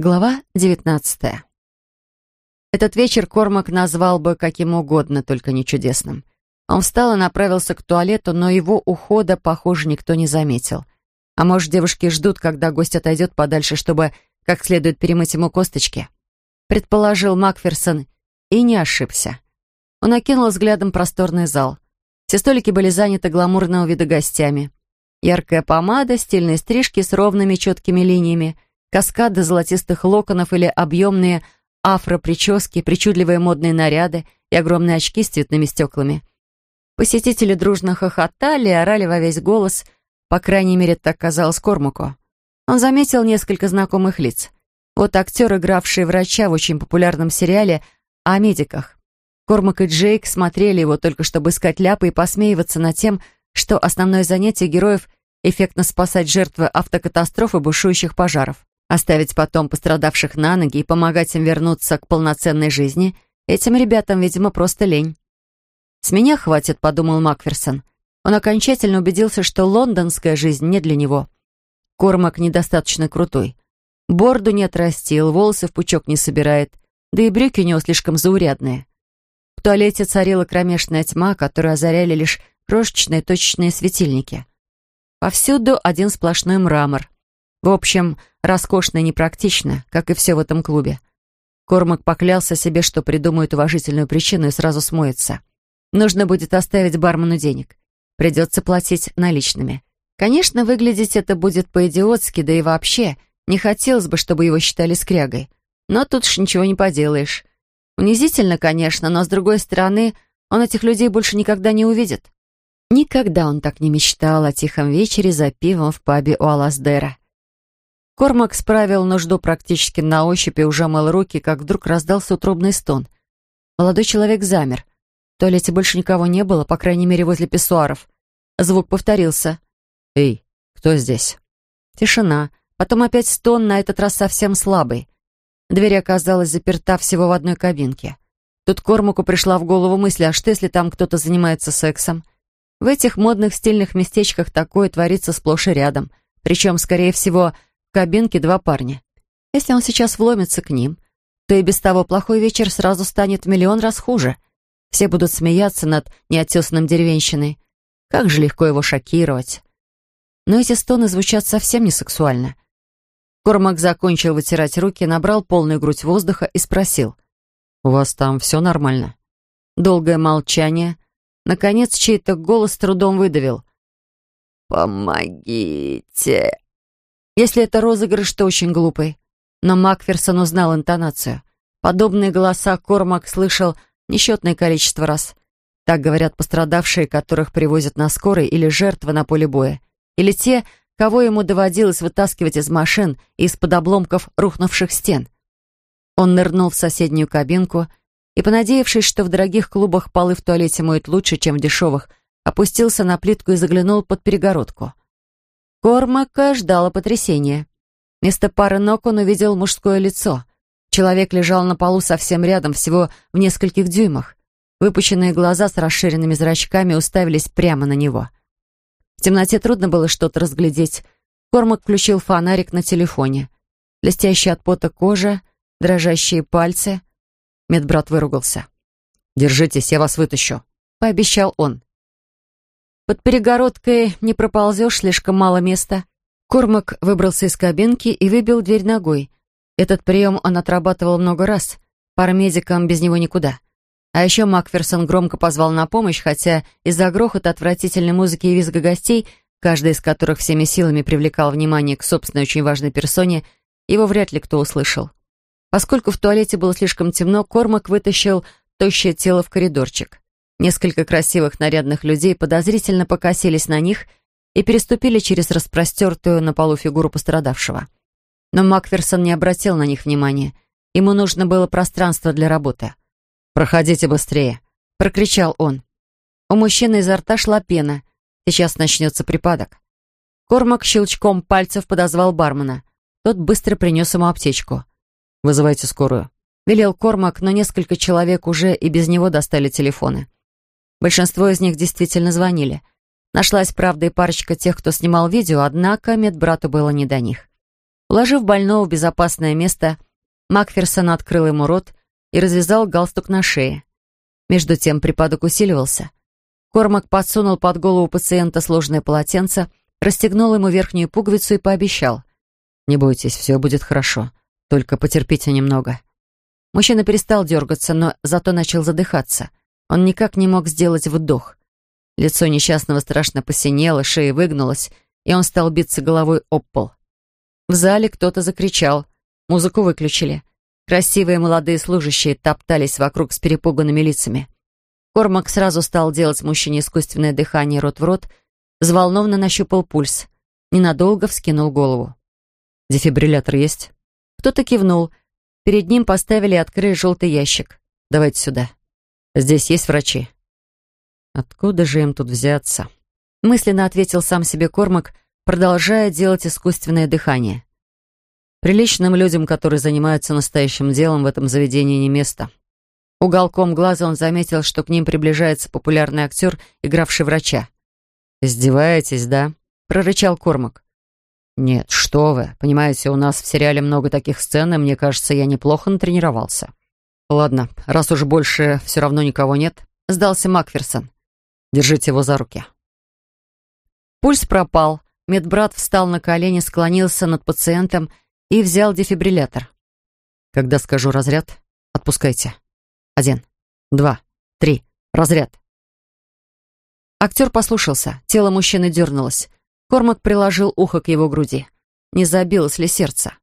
Глава 19 Этот вечер Кормак назвал бы каким угодно, только не чудесным. Он встал и направился к туалету, но его ухода, похоже, никто не заметил. А может, девушки ждут, когда гость отойдет подальше, чтобы как следует перемыть ему косточки? Предположил Макферсон и не ошибся. Он окинул взглядом просторный зал. Все столики были заняты гламурного вида гостями. Яркая помада, стильные стрижки с ровными четкими линиями — каскады золотистых локонов или объемные афро-прически, причудливые модные наряды и огромные очки с цветными стеклами. Посетители дружно хохотали и орали во весь голос, по крайней мере, так казалось Кормаку. Он заметил несколько знакомых лиц. Вот актер, игравший врача в очень популярном сериале о медиках. Кормак и Джейк смотрели его только чтобы искать ляпы и посмеиваться над тем, что основное занятие героев — эффектно спасать жертвы автокатастроф и бушующих пожаров. Оставить потом пострадавших на ноги и помогать им вернуться к полноценной жизни этим ребятам, видимо, просто лень. «С меня хватит», — подумал Макферсон. Он окончательно убедился, что лондонская жизнь не для него. Кормак недостаточно крутой. Борду не отрастил, волосы в пучок не собирает, да и брюки у него слишком заурядные. В туалете царила кромешная тьма, которую озаряли лишь крошечные точечные светильники. Повсюду один сплошной мрамор. В общем, роскошно и непрактично, как и все в этом клубе. Кормак поклялся себе, что придумает уважительную причину и сразу смоется. Нужно будет оставить бармену денег. Придется платить наличными. Конечно, выглядеть это будет по-идиотски, да и вообще, не хотелось бы, чтобы его считали скрягой. Но тут ж ничего не поделаешь. Унизительно, конечно, но, с другой стороны, он этих людей больше никогда не увидит. Никогда он так не мечтал о тихом вечере за пивом в пабе у Аласдера. Кормак справил нужду практически на ощупь и уже мыл руки, как вдруг раздался утробный стон. Молодой человек замер. В туалете больше никого не было, по крайней мере, возле писсуаров. Звук повторился. «Эй, кто здесь?» Тишина. Потом опять стон, на этот раз совсем слабый. Дверь оказалась заперта всего в одной кабинке. Тут Кормаку пришла в голову мысль, а что если там кто-то занимается сексом? В этих модных стильных местечках такое творится сплошь и рядом. Причем, скорее всего, кабинке два парня. Если он сейчас вломится к ним, то и без того плохой вечер сразу станет миллион раз хуже. Все будут смеяться над неотесанным деревенщиной. Как же легко его шокировать. Но эти стоны звучат совсем не сексуально. Кормак закончил вытирать руки, набрал полную грудь воздуха и спросил. «У вас там все нормально?» Долгое молчание. Наконец, чей-то голос трудом выдавил. «Помогите!» Если это розыгрыш, то очень глупый. Но Макферсон узнал интонацию. Подобные голоса Кормак слышал несчетное количество раз. Так говорят пострадавшие, которых привозят на скорой, или жертвы на поле боя. Или те, кого ему доводилось вытаскивать из машин и из-под обломков рухнувших стен. Он нырнул в соседнюю кабинку и, понадеявшись, что в дорогих клубах полы в туалете моют лучше, чем в дешевых, опустился на плитку и заглянул под перегородку. Кормака ждало потрясение. Вместо пары ног он увидел мужское лицо. Человек лежал на полу совсем рядом, всего в нескольких дюймах. Выпученные глаза с расширенными зрачками уставились прямо на него. В темноте трудно было что-то разглядеть. Кормак включил фонарик на телефоне. Блестящая от пота кожа, дрожащие пальцы. Медбрат выругался. «Держитесь, я вас вытащу», — пообещал он. Под перегородкой не проползешь, слишком мало места. Кормак выбрался из кабинки и выбил дверь ногой. Этот прием он отрабатывал много раз. Парамедикам без него никуда. А еще Макферсон громко позвал на помощь, хотя из-за грохота отвратительной музыки и визга гостей, каждый из которых всеми силами привлекал внимание к собственной очень важной персоне, его вряд ли кто услышал. Поскольку в туалете было слишком темно, Кормак вытащил тощее тело в коридорчик. Несколько красивых нарядных людей подозрительно покосились на них и переступили через распростертую на полу фигуру пострадавшего. Но Макферсон не обратил на них внимания. Ему нужно было пространство для работы. «Проходите быстрее!» — прокричал он. У мужчины изо рта шла пена. Сейчас начнется припадок. Кормак щелчком пальцев подозвал бармена. Тот быстро принес ему аптечку. «Вызывайте скорую». Велел Кормак, но несколько человек уже и без него достали телефоны. Большинство из них действительно звонили. Нашлась, правда, и парочка тех, кто снимал видео, однако медбрату было не до них. Уложив больного в безопасное место, Макферсон открыл ему рот и развязал галстук на шее. Между тем припадок усиливался. Кормак подсунул под голову пациента сложное полотенце, расстегнул ему верхнюю пуговицу и пообещал. «Не бойтесь, все будет хорошо. Только потерпите немного». Мужчина перестал дергаться, но зато начал задыхаться. Он никак не мог сделать вдох. Лицо несчастного страшно посинело, шея выгнулась, и он стал биться головой об пол. В зале кто-то закричал. Музыку выключили. Красивые молодые служащие топтались вокруг с перепуганными лицами. Кормак сразу стал делать мужчине искусственное дыхание рот в рот, взволнованно нащупал пульс. Ненадолго вскинул голову. «Дефибриллятор есть?» Кто-то кивнул. Перед ним поставили и открыли желтый ящик. «Давайте сюда. Здесь есть врачи». «Откуда же им тут взяться?» Мысленно ответил сам себе Кормак, продолжая делать искусственное дыхание. Приличным людям, которые занимаются настоящим делом, в этом заведении не место. Уголком глаза он заметил, что к ним приближается популярный актер, игравший врача. «Издеваетесь, да?» — прорычал Кормак. «Нет, что вы. Понимаете, у нас в сериале много таких сцен, и мне кажется, я неплохо натренировался». «Ладно, раз уж больше все равно никого нет», — сдался Макферсон. «Держите его за руки». Пульс пропал. Медбрат встал на колени, склонился над пациентом и взял дефибриллятор. «Когда скажу разряд, отпускайте. Один, два, три. Разряд». Актер послушался. Тело мужчины дернулось. Кормак приложил ухо к его груди. Не забилось ли сердце?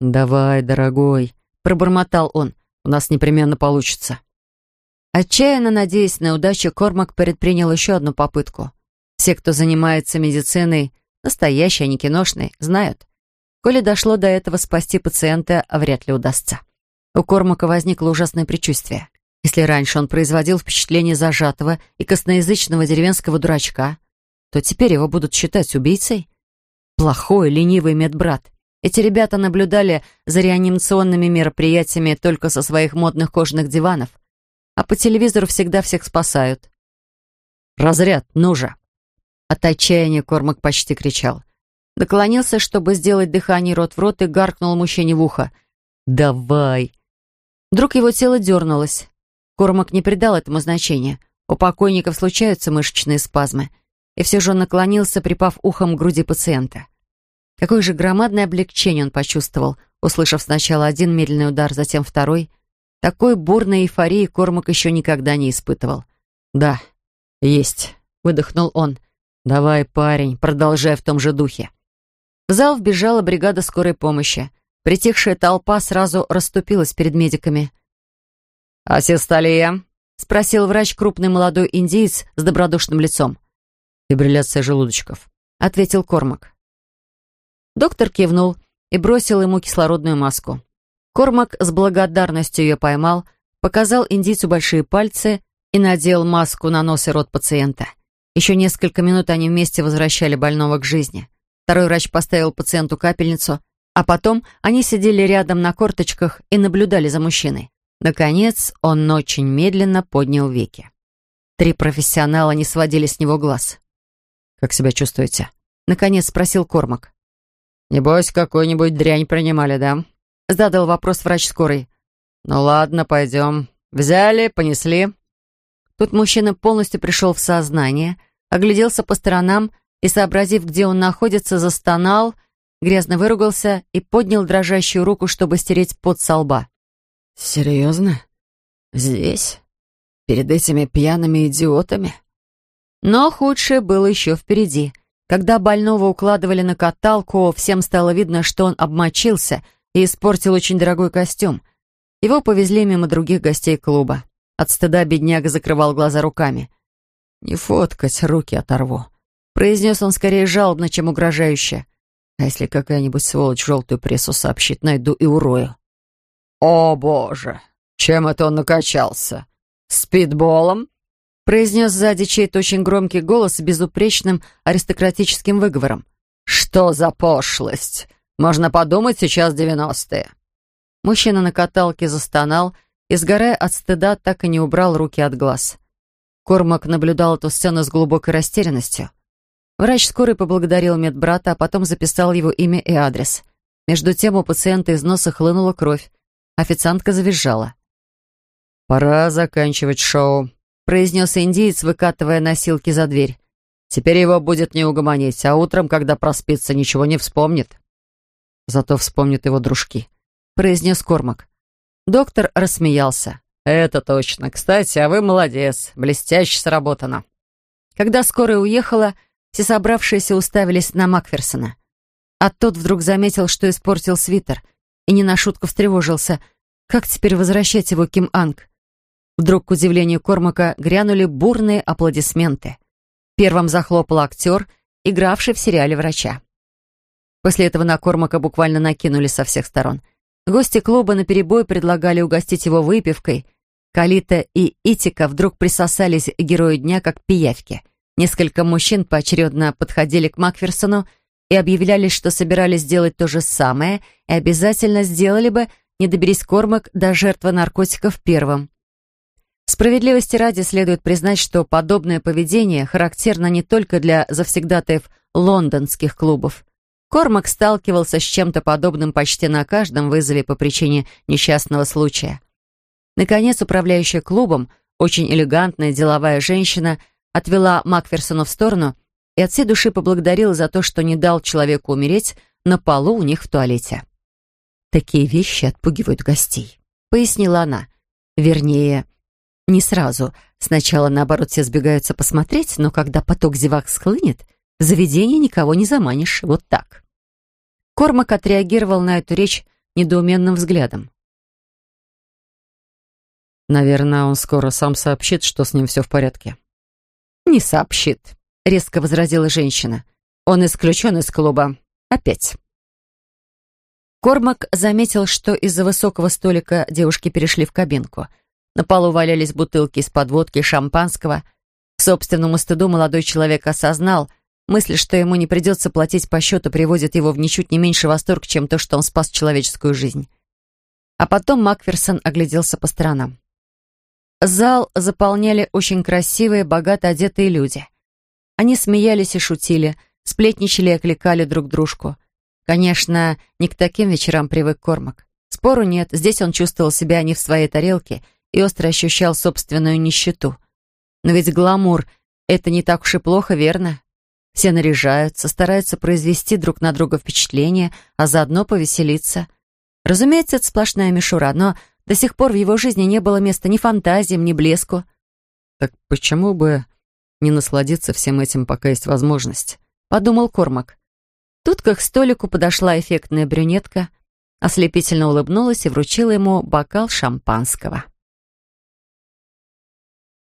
«Давай, дорогой», — пробормотал он. «У нас непременно получится». Отчаянно надеясь на удачу, Кормак предпринял еще одну попытку. Все, кто занимается медициной, настоящие, а не киношные, знают. Коли дошло до этого, спасти пациента вряд ли удастся. У Кормака возникло ужасное предчувствие. Если раньше он производил впечатление зажатого и косноязычного деревенского дурачка, то теперь его будут считать убийцей? Плохой, ленивый медбрат. Эти ребята наблюдали за реанимационными мероприятиями только со своих модных кожаных диванов, а по телевизору всегда всех спасают. «Разряд, ну же!» От отчаяния Кормак почти кричал. Наклонился, чтобы сделать дыхание рот в рот, и гаркнул мужчине в ухо. «Давай!» Вдруг его тело дернулось. Кормак не придал этому значения. У покойников случаются мышечные спазмы. И все же он наклонился, припав ухом к груди пациента. Какое же громадное облегчение он почувствовал, услышав сначала один медленный удар, затем второй. Такой бурной эйфории Кормак еще никогда не испытывал. «Да, есть», — выдохнул он. «Давай, парень, продолжай в том же духе». В зал вбежала бригада скорой помощи. Притихшая толпа сразу расступилась перед медиками. «Асистолия?» — спросил врач, крупный молодой индиец с добродушным лицом. «Фибрилляция желудочков», — ответил Кормак. Доктор кивнул и бросил ему кислородную маску. Кормак с благодарностью ее поймал, показал индийцу большие пальцы и надел маску на нос и рот пациента. Еще несколько минут они вместе возвращали больного к жизни. Второй врач поставил пациенту капельницу, а потом они сидели рядом на корточках и наблюдали за мужчиной. Наконец, он очень медленно поднял веки. Три профессионала не сводили с него глаз. «Как себя чувствуете?» — наконец спросил Кормак. «Небось, какую-нибудь дрянь принимали, да?» — задал вопрос врач скорой. «Ну ладно, пойдем. Взяли, понесли». Тут мужчина полностью пришел в сознание, огляделся по сторонам и, сообразив, где он находится, застонал, грязно выругался и поднял дрожащую руку, чтобы стереть пот со лба. «Серьезно? Здесь? Перед этими пьяными идиотами?» Но худшее было еще впереди. Когда больного укладывали на каталку, всем стало видно, что он обмочился и испортил очень дорогой костюм. Его повезли мимо других гостей клуба. От стыда бедняга закрывал глаза руками. «Не фоткать, руки оторву», Произнес он скорее жалобно, чем угрожающе. А если какая-нибудь сволочь желтую прессу сообщит, найду и урою. «О, боже! Чем это он накачался? Спидболом?» Произнес сзади чей-то очень громкий голос с безупречным аристократическим выговором. «Что за пошлость? Можно подумать, сейчас девяностые». Мужчина на каталке застонал и, сгорая от стыда, так и не убрал руки от глаз. Кормак наблюдал эту сцену с глубокой растерянностью. Врач скорой поблагодарил медбрата, а потом записал его имя и адрес. Между тем у пациента из носа хлынула кровь. Официантка завизжала. «Пора заканчивать шоу», — произнес индиец, выкатывая носилки за дверь. «Теперь его будет не угомонить, а утром, когда проспится, ничего не вспомнит». «Зато вспомнят его дружки», — произнес Кормак. Доктор рассмеялся. «Это точно. Кстати, а вы молодец. Блестяще сработано». Когда скорая уехала, все собравшиеся уставились на Макферсона. А тот вдруг заметил, что испортил свитер, и не на шутку встревожился. Как теперь возвращать его Ким Анг? Вдруг, к удивлению Кормака, грянули бурные аплодисменты. Первым захлопал актер, игравший в сериале «Врача». После этого на Кормака буквально накинули со всех сторон. Гости клуба наперебой предлагали угостить его выпивкой. Калита и Итика вдруг присосались к герою дня как пиявки. Несколько мужчин поочередно подходили к Макферсону и объявляли, что собирались сделать то же самое и обязательно сделали бы, не доберись Кормак до жертвы наркотиков первым. Справедливости ради следует признать, что подобное поведение характерно не только для завсегдатаев лондонских клубов. Кормак сталкивался с чем-то подобным почти на каждом вызове по причине несчастного случая. Наконец, управляющая клубом, очень элегантная деловая женщина, отвела Макферсона в сторону и от всей души поблагодарила за то, что не дал человеку умереть на полу у них в туалете. «Такие вещи отпугивают гостей», — пояснила она. «Вернее, не сразу. Сначала, наоборот, все сбегаются посмотреть, но когда поток зевак схлынет, в заведение никого не заманишь. Вот так. Кормак отреагировал на эту речь недоуменным взглядом. «Наверное, он скоро сам сообщит, что с ним все в порядке». «Не сообщит», — резко возразила женщина. «Он исключен из клуба. Опять». Кормак заметил, что из-за высокого столика девушки перешли в кабинку — на полу валялись бутылки из-под водки и шампанского. К собственному стыду молодой человек осознал, мысль, что ему не придется платить по счету, приводит его в ничуть не меньше восторг, чем то, что он спас человеческую жизнь. А потом Макферсон огляделся по сторонам. Зал заполняли очень красивые, богато одетые люди. Они смеялись и шутили, сплетничали и окликали друг дружку. Конечно, не к таким вечерам привык Кормак. Спору нет, здесь он чувствовал себя не в своей тарелке и остро ощущал собственную нищету. Но ведь гламур — это не так уж и плохо, верно? Все наряжаются, стараются произвести друг на друга впечатление, а заодно повеселиться. Разумеется, это сплошная мишура, но до сих пор в его жизни не было места ни фантазиям, ни блеску. «Так почему бы не насладиться всем этим, пока есть возможность?» — подумал Кормак. Тут к их столику подошла эффектная брюнетка, ослепительно улыбнулась и вручила ему бокал шампанского.